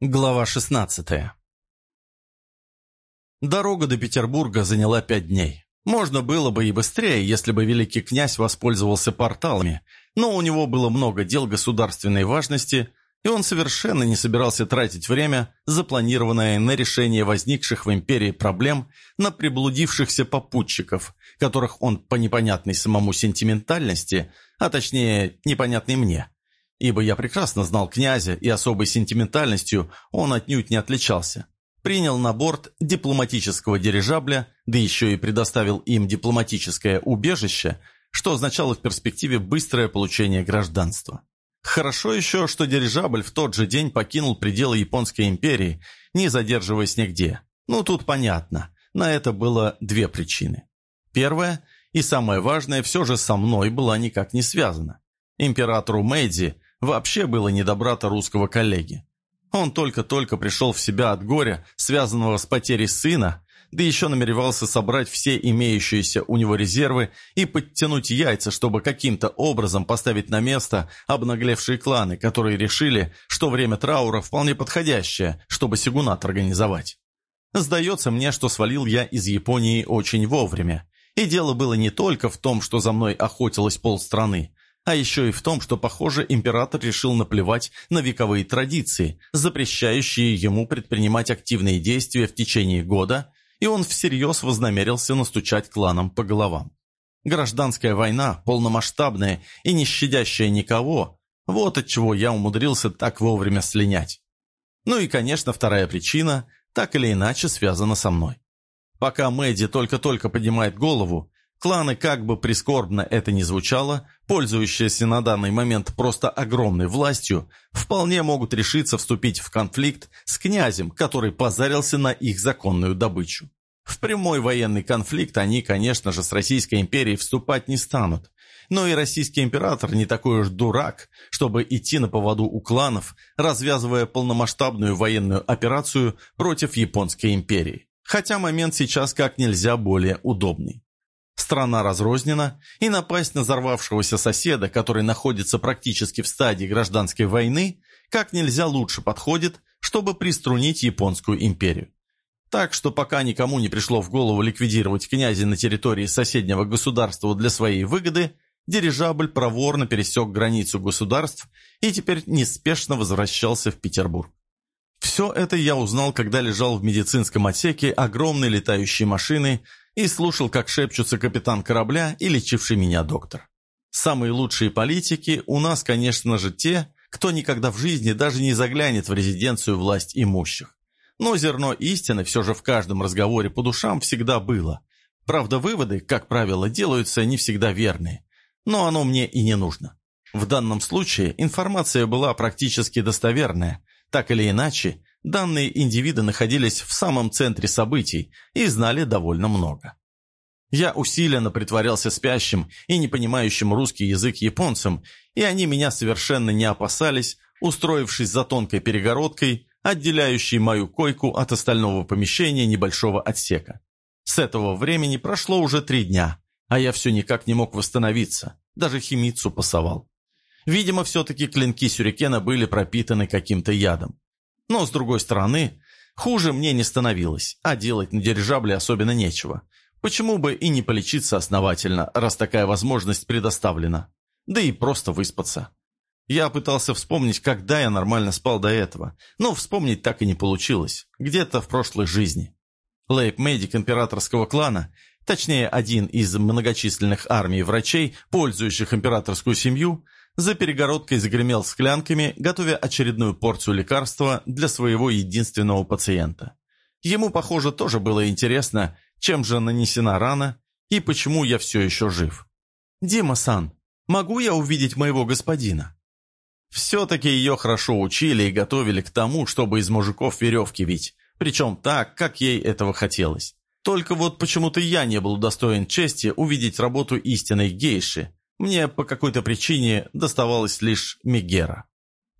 Глава 16 Дорога до Петербурга заняла пять дней. Можно было бы и быстрее, если бы великий князь воспользовался порталами, но у него было много дел государственной важности, и он совершенно не собирался тратить время, запланированное на решение возникших в империи проблем на приблудившихся попутчиков, которых он по непонятной самому сентиментальности, а точнее непонятной мне, ибо я прекрасно знал князя, и особой сентиментальностью он отнюдь не отличался. Принял на борт дипломатического дирижабля, да еще и предоставил им дипломатическое убежище, что означало в перспективе быстрое получение гражданства. Хорошо еще, что дирижабль в тот же день покинул пределы Японской империи, не задерживаясь нигде. Ну, тут понятно. На это было две причины. Первая, и самое важное, все же со мной была никак не связана. Императору Мэйдзи Вообще было не до брата русского коллеги. Он только-только пришел в себя от горя, связанного с потерей сына, да еще намеревался собрать все имеющиеся у него резервы и подтянуть яйца, чтобы каким-то образом поставить на место обнаглевшие кланы, которые решили, что время траура вполне подходящее, чтобы сигунат организовать. Сдается мне, что свалил я из Японии очень вовремя. И дело было не только в том, что за мной охотилось полстраны, а еще и в том, что, похоже, император решил наплевать на вековые традиции, запрещающие ему предпринимать активные действия в течение года, и он всерьез вознамерился настучать кланам по головам. Гражданская война, полномасштабная и не щадящая никого, вот от чего я умудрился так вовремя слинять. Ну и, конечно, вторая причина, так или иначе, связана со мной. Пока Мэдди только-только поднимает голову, Кланы, как бы прискорбно это ни звучало, пользующиеся на данный момент просто огромной властью, вполне могут решиться вступить в конфликт с князем, который позарился на их законную добычу. В прямой военный конфликт они, конечно же, с Российской империей вступать не станут. Но и российский император не такой уж дурак, чтобы идти на поводу у кланов, развязывая полномасштабную военную операцию против Японской империи. Хотя момент сейчас как нельзя более удобный. Страна разрознена, и напасть на взорвавшегося соседа, который находится практически в стадии гражданской войны, как нельзя лучше подходит, чтобы приструнить японскую империю. Так что пока никому не пришло в голову ликвидировать князя на территории соседнего государства для своей выгоды, дирижабль проворно пересек границу государств и теперь неспешно возвращался в Петербург. Все это я узнал, когда лежал в медицинском отсеке огромной летающей машины и слушал, как шепчутся капитан корабля и лечивший меня доктор. Самые лучшие политики у нас, конечно же, те, кто никогда в жизни даже не заглянет в резиденцию власть имущих. Но зерно истины все же в каждом разговоре по душам всегда было. Правда, выводы, как правило, делаются не всегда верные. Но оно мне и не нужно. В данном случае информация была практически достоверная. Так или иначе, Данные индивиды находились в самом центре событий и знали довольно много. Я усиленно притворялся спящим и не понимающим русский язык японцам, и они меня совершенно не опасались, устроившись за тонкой перегородкой, отделяющей мою койку от остального помещения небольшого отсека. С этого времени прошло уже три дня, а я все никак не мог восстановиться, даже химицу пасовал. Видимо, все-таки клинки сюрикена были пропитаны каким-то ядом. Но, с другой стороны, хуже мне не становилось, а делать на дирижабле особенно нечего. Почему бы и не полечиться основательно, раз такая возможность предоставлена? Да и просто выспаться. Я пытался вспомнить, когда я нормально спал до этого, но вспомнить так и не получилось, где-то в прошлой жизни. Лейб-медик императорского клана, точнее один из многочисленных армий врачей, пользующих императорскую семью, за перегородкой загремел склянками, готовя очередную порцию лекарства для своего единственного пациента. Ему, похоже, тоже было интересно, чем же нанесена рана и почему я все еще жив. «Дима-сан, могу я увидеть моего господина?» Все-таки ее хорошо учили и готовили к тому, чтобы из мужиков веревки вить, причем так, как ей этого хотелось. Только вот почему-то я не был достоин чести увидеть работу истинной гейши, мне по какой-то причине доставалась лишь Мегера.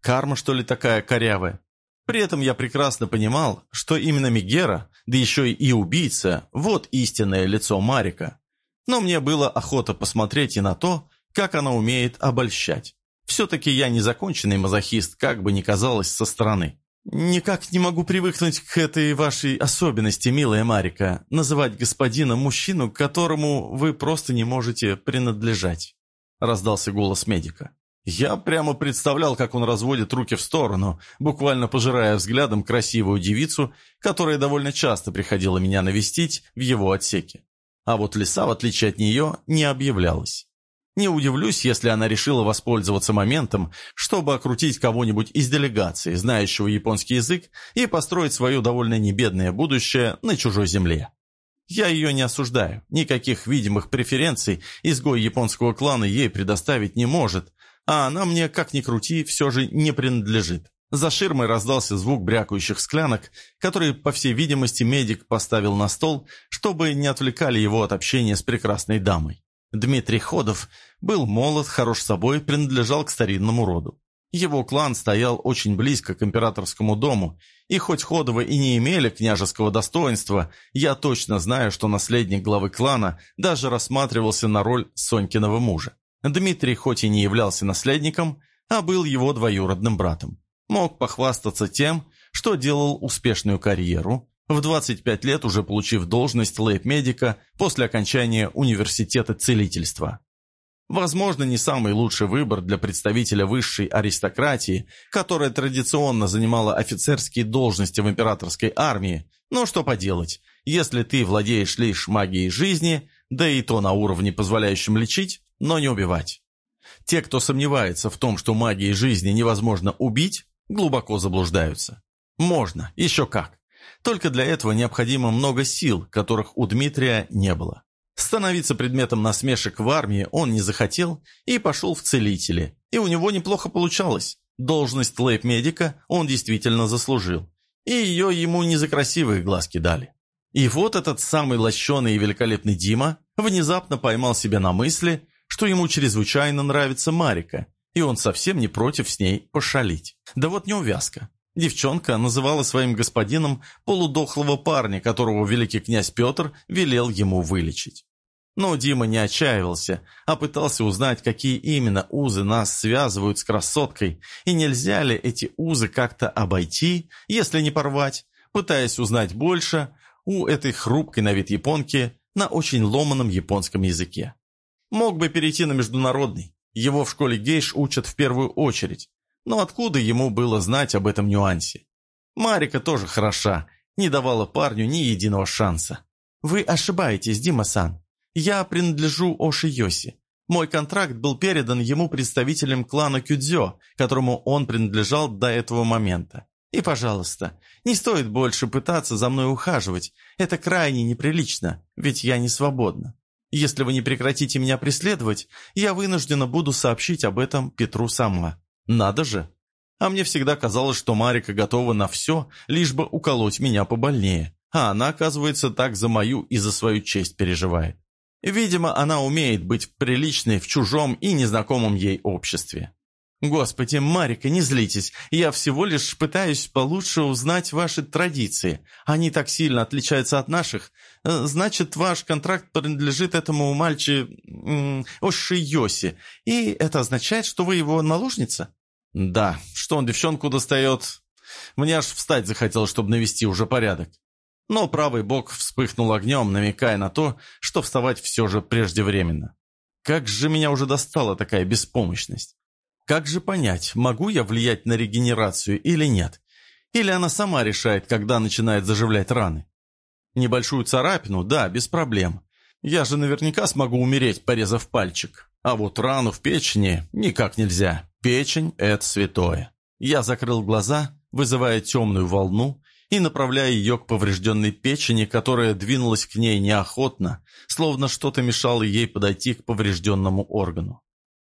Карма, что ли, такая корявая? При этом я прекрасно понимал, что именно Мегера, да еще и убийца, вот истинное лицо Марика. Но мне было охота посмотреть и на то, как она умеет обольщать. Все-таки я незаконченный мазохист, как бы ни казалось со стороны. «Никак не могу привыкнуть к этой вашей особенности, милая Марика, называть господина мужчину, которому вы просто не можете принадлежать», — раздался голос медика. Я прямо представлял, как он разводит руки в сторону, буквально пожирая взглядом красивую девицу, которая довольно часто приходила меня навестить в его отсеке. А вот лиса, в отличие от нее, не объявлялась. Не удивлюсь, если она решила воспользоваться моментом, чтобы окрутить кого-нибудь из делегации, знающего японский язык, и построить свое довольно небедное будущее на чужой земле. Я ее не осуждаю, никаких видимых преференций изгой японского клана ей предоставить не может, а она мне, как ни крути, все же не принадлежит. За ширмой раздался звук брякающих склянок, который, по всей видимости, медик поставил на стол, чтобы не отвлекали его от общения с прекрасной дамой. Дмитрий Ходов был молод, хорош собой, принадлежал к старинному роду. Его клан стоял очень близко к императорскому дому, и хоть Ходовы и не имели княжеского достоинства, я точно знаю, что наследник главы клана даже рассматривался на роль Сонькиного мужа. Дмитрий хоть и не являлся наследником, а был его двоюродным братом. Мог похвастаться тем, что делал успешную карьеру, в 25 лет уже получив должность лейб-медика после окончания университета целительства. Возможно, не самый лучший выбор для представителя высшей аристократии, которая традиционно занимала офицерские должности в императорской армии, но что поделать, если ты владеешь лишь магией жизни, да и то на уровне, позволяющем лечить, но не убивать. Те, кто сомневается в том, что магией жизни невозможно убить, глубоко заблуждаются. Можно, еще как. Только для этого необходимо много сил, которых у Дмитрия не было. Становиться предметом насмешек в армии он не захотел и пошел в целители. И у него неплохо получалось. Должность лейб-медика он действительно заслужил. И ее ему не за красивые глазки дали. И вот этот самый лощеный и великолепный Дима внезапно поймал себя на мысли, что ему чрезвычайно нравится Марика, и он совсем не против с ней пошалить. Да вот неувязка. Девчонка называла своим господином полудохлого парня, которого великий князь Петр велел ему вылечить. Но Дима не отчаивался, а пытался узнать, какие именно узы нас связывают с красоткой, и нельзя ли эти узы как-то обойти, если не порвать, пытаясь узнать больше у этой хрупкой на вид японки на очень ломаном японском языке. Мог бы перейти на международный, его в школе гейш учат в первую очередь, но откуда ему было знать об этом нюансе? Марика тоже хороша, не давала парню ни единого шанса. «Вы ошибаетесь, Дима-сан. Я принадлежу Оши Йоси. Мой контракт был передан ему представителем клана Кюдзё, которому он принадлежал до этого момента. И, пожалуйста, не стоит больше пытаться за мной ухаживать. Это крайне неприлично, ведь я не свободна. Если вы не прекратите меня преследовать, я вынуждена буду сообщить об этом Петру сама. Надо же. А мне всегда казалось, что Марика готова на все, лишь бы уколоть меня побольнее. А она, оказывается, так за мою и за свою честь переживает. Видимо, она умеет быть приличной в чужом и незнакомом ей обществе. «Господи, Марика, не злитесь. Я всего лишь пытаюсь получше узнать ваши традиции. Они так сильно отличаются от наших. Э, значит, ваш контракт принадлежит этому мальчи... Оши Йоси. И это означает, что вы его наложница?» «Да, что он девчонку достает?» Мне аж встать захотелось, чтобы навести уже порядок. Но правый бок вспыхнул огнем, намекая на то, что вставать все же преждевременно. Как же меня уже достала такая беспомощность. Как же понять, могу я влиять на регенерацию или нет? Или она сама решает, когда начинает заживлять раны? Небольшую царапину, да, без проблем. Я же наверняка смогу умереть, порезав пальчик. А вот рану в печени никак нельзя. Печень – это святое. Я закрыл глаза, вызывая темную волну и направляя ее к поврежденной печени, которая двинулась к ней неохотно, словно что-то мешало ей подойти к поврежденному органу.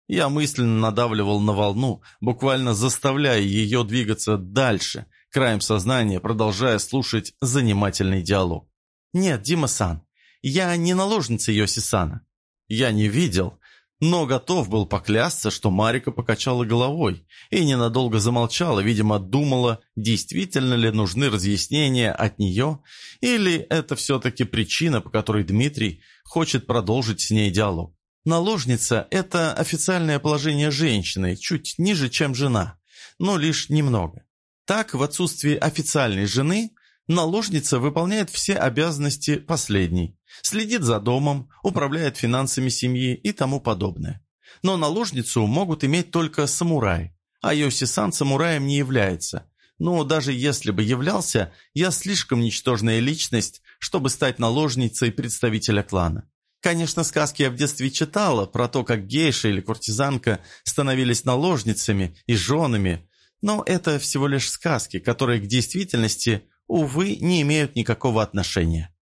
Я мысленно надавливал на волну, буквально заставляя ее двигаться дальше, краем сознания продолжая слушать занимательный диалог. «Нет, Дима-сан, я не наложница Йоси-сана». Я не видел, но готов был поклясться, что Марика покачала головой и ненадолго замолчала, видимо, думала, действительно ли нужны разъяснения от нее, или это все-таки причина, по которой Дмитрий хочет продолжить с ней диалог. Наложница – это официальное положение женщины, чуть ниже, чем жена, но лишь немного. Так, в отсутствии официальной жены, наложница выполняет все обязанности последней, следит за домом, управляет финансами семьи и тому подобное. Но наложницу могут иметь только самураи, а Йоси-сан самураем не является. Но даже если бы являлся, я слишком ничтожная личность, чтобы стать наложницей представителя клана. Конечно, сказки я в детстве читала про то, как гейша или куртизанка становились наложницами и женами, но это всего лишь сказки, которые к действительности, увы, не имеют никакого отношения.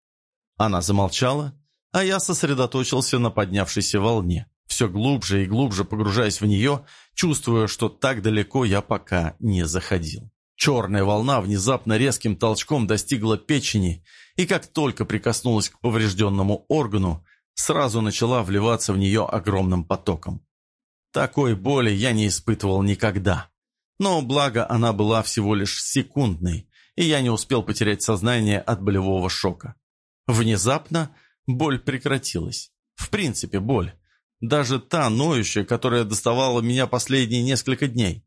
Она замолчала, а я сосредоточился на поднявшейся волне, все глубже и глубже погружаясь в нее, чувствуя, что так далеко я пока не заходил. Черная волна внезапно резким толчком достигла печени, и как только прикоснулась к поврежденному органу, сразу начала вливаться в нее огромным потоком. Такой боли я не испытывал никогда. Но благо она была всего лишь секундной, и я не успел потерять сознание от болевого шока. Внезапно боль прекратилась. В принципе, боль. Даже та ноющая, которая доставала меня последние несколько дней.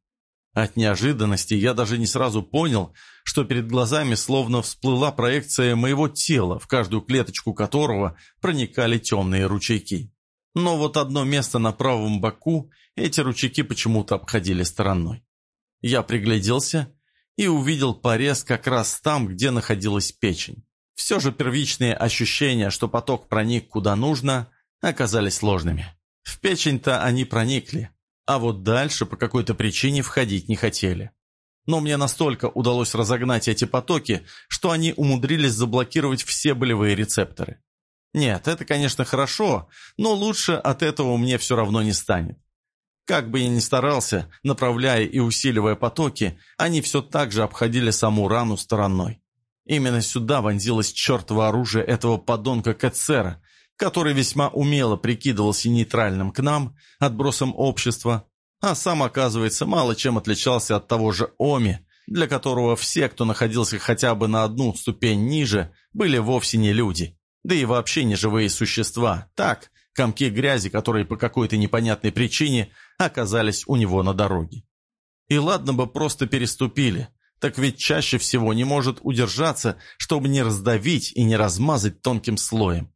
От неожиданности я даже не сразу понял, что перед глазами словно всплыла проекция моего тела, в каждую клеточку которого проникали темные ручейки. Но вот одно место на правом боку эти ручейки почему-то обходили стороной. Я пригляделся и увидел порез как раз там, где находилась печень. Все же первичные ощущения, что поток проник куда нужно, оказались ложными. В печень-то они проникли, а вот дальше по какой-то причине входить не хотели. Но мне настолько удалось разогнать эти потоки, что они умудрились заблокировать все болевые рецепторы. Нет, это, конечно, хорошо, но лучше от этого мне все равно не станет. Как бы я ни старался, направляя и усиливая потоки, они все так же обходили саму рану стороной. Именно сюда вонзилось чертово оружие этого подонка Кэтсера, который весьма умело прикидывался нейтральным к нам, отбросом общества, а сам, оказывается, мало чем отличался от того же Оми, для которого все, кто находился хотя бы на одну ступень ниже, были вовсе не люди, да и вообще не живые существа, так, комки грязи, которые по какой-то непонятной причине оказались у него на дороге. И ладно бы просто переступили, так ведь чаще всего не может удержаться, чтобы не раздавить и не размазать тонким слоем.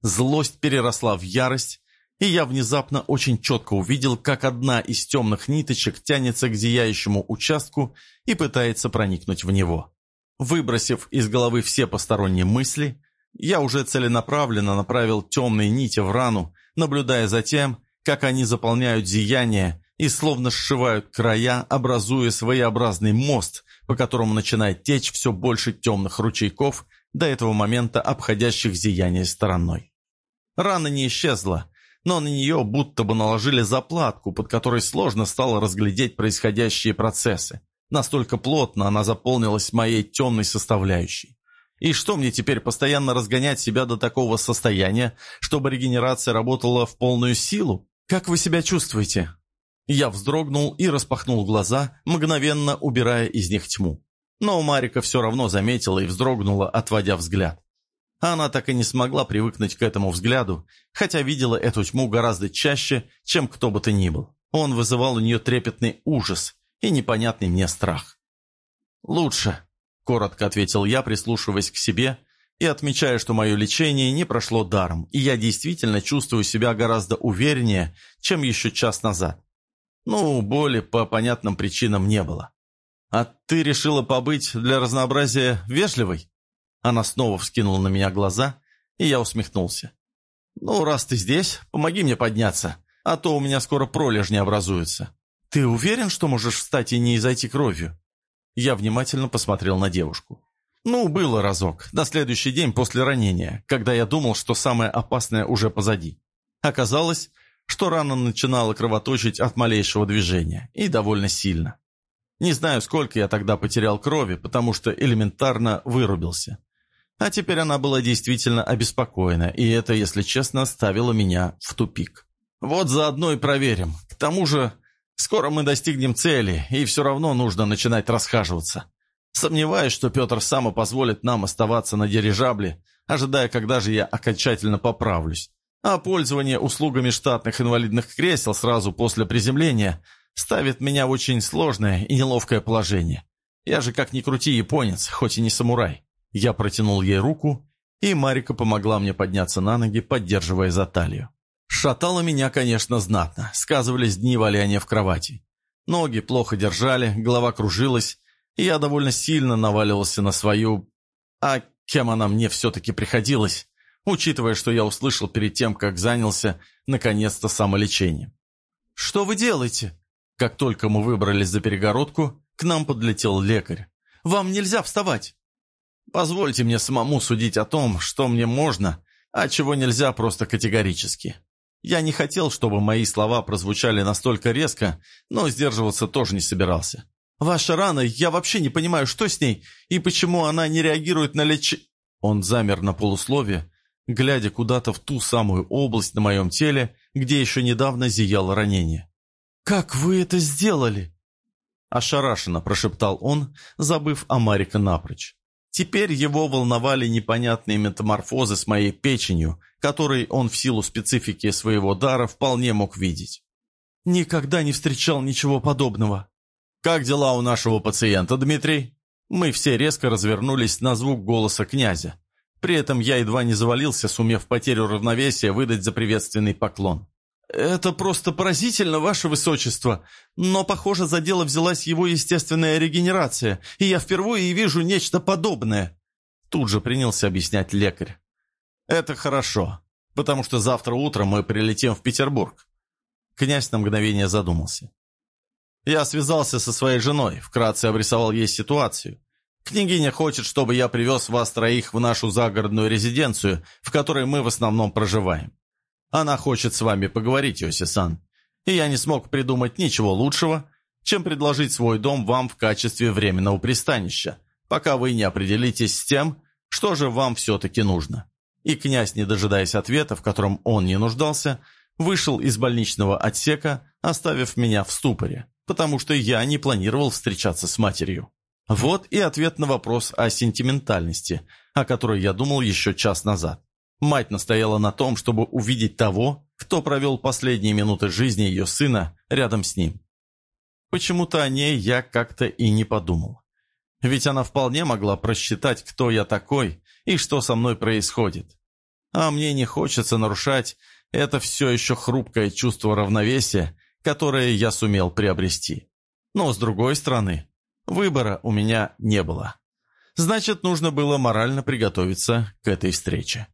Злость переросла в ярость, и я внезапно очень четко увидел, как одна из темных ниточек тянется к зияющему участку и пытается проникнуть в него. Выбросив из головы все посторонние мысли, я уже целенаправленно направил темные нити в рану, наблюдая за тем, как они заполняют зияние и словно сшивают края, образуя своеобразный мост, по которому начинает течь все больше темных ручейков, до этого момента обходящих зияние стороной. Рана не исчезла, но на нее будто бы наложили заплатку, под которой сложно стало разглядеть происходящие процессы. Настолько плотно она заполнилась моей темной составляющей. И что мне теперь постоянно разгонять себя до такого состояния, чтобы регенерация работала в полную силу? Как вы себя чувствуете? Я вздрогнул и распахнул глаза, мгновенно убирая из них тьму. Но Марика все равно заметила и вздрогнула, отводя взгляд. Она так и не смогла привыкнуть к этому взгляду, хотя видела эту тьму гораздо чаще, чем кто бы то ни был. Он вызывал у нее трепетный ужас и непонятный мне страх. «Лучше», — коротко ответил я, прислушиваясь к себе и отмечая, что мое лечение не прошло даром, и я действительно чувствую себя гораздо увереннее, чем еще час назад. Ну, боли по понятным причинам не было. «А ты решила побыть для разнообразия вежливой?» Она снова вскинула на меня глаза, и я усмехнулся. «Ну, раз ты здесь, помоги мне подняться, а то у меня скоро пролежни образуются. Ты уверен, что можешь встать и не изойти кровью?» Я внимательно посмотрел на девушку. «Ну, было разок, на следующий день после ранения, когда я думал, что самое опасное уже позади. Оказалось, что рана начинала кровоточить от малейшего движения, и довольно сильно. Не знаю, сколько я тогда потерял крови, потому что элементарно вырубился. А теперь она была действительно обеспокоена, и это, если честно, ставило меня в тупик. Вот заодно и проверим. К тому же, скоро мы достигнем цели, и все равно нужно начинать расхаживаться. Сомневаюсь, что Петр сам позволит нам оставаться на дирижабле, ожидая, когда же я окончательно поправлюсь. А пользование услугами штатных инвалидных кресел сразу после приземления ставит меня в очень сложное и неловкое положение. Я же как ни крути японец, хоть и не самурай. Я протянул ей руку, и Марика помогла мне подняться на ноги, поддерживая за талию. Шатало меня, конечно, знатно. Сказывались дни валяния в кровати. Ноги плохо держали, голова кружилась, и я довольно сильно наваливался на свою... А кем она мне все-таки приходилась, учитывая, что я услышал перед тем, как занялся, наконец-то, самолечением. «Что вы делаете?» Как только мы выбрались за перегородку, к нам подлетел лекарь. «Вам нельзя вставать!» «Позвольте мне самому судить о том, что мне можно, а чего нельзя просто категорически. Я не хотел, чтобы мои слова прозвучали настолько резко, но сдерживаться тоже не собирался. «Ваша рана, я вообще не понимаю, что с ней, и почему она не реагирует на леч...» Он замер на полуслове, глядя куда-то в ту самую область на моем теле, где еще недавно зияло ранение. «Как вы это сделали?» Ошарашенно прошептал он, забыв о Марика напрочь. Теперь его волновали непонятные метаморфозы с моей печенью, которые он в силу специфики своего дара вполне мог видеть. «Никогда не встречал ничего подобного». «Как дела у нашего пациента, Дмитрий?» Мы все резко развернулись на звук голоса князя. При этом я едва не завалился, сумев потерю равновесия выдать за приветственный поклон. «Это просто поразительно, ваше высочество, но, похоже, за дело взялась его естественная регенерация, и я впервые вижу нечто подобное», тут же принялся объяснять лекарь. «Это хорошо, потому что завтра утром мы прилетим в Петербург». Князь на мгновение задумался. «Я связался со своей женой, вкратце обрисовал ей ситуацию. Княгиня хочет, чтобы я привез вас троих в нашу загородную резиденцию, в которой мы в основном проживаем. Она хочет с вами поговорить, Йоси-сан. И я не смог придумать ничего лучшего, чем предложить свой дом вам в качестве временного пристанища, пока вы не определитесь с тем, что же вам все-таки нужно». И князь, не дожидаясь ответа, в котором он не нуждался, вышел из больничного отсека, оставив меня в ступоре, потому что я не планировал встречаться с матерью. Вот и ответ на вопрос о сентиментальности, о которой я думал еще час назад. Мать настояла на том, чтобы увидеть того, кто провел последние минуты жизни ее сына рядом с ним. Почему-то о ней я как-то и не подумал. Ведь она вполне могла просчитать, кто я такой и что со мной происходит. А мне не хочется нарушать это все еще хрупкое чувство равновесия, которое я сумел приобрести. Но, с другой стороны, выбора у меня не было. Значит, нужно было морально приготовиться к этой встрече.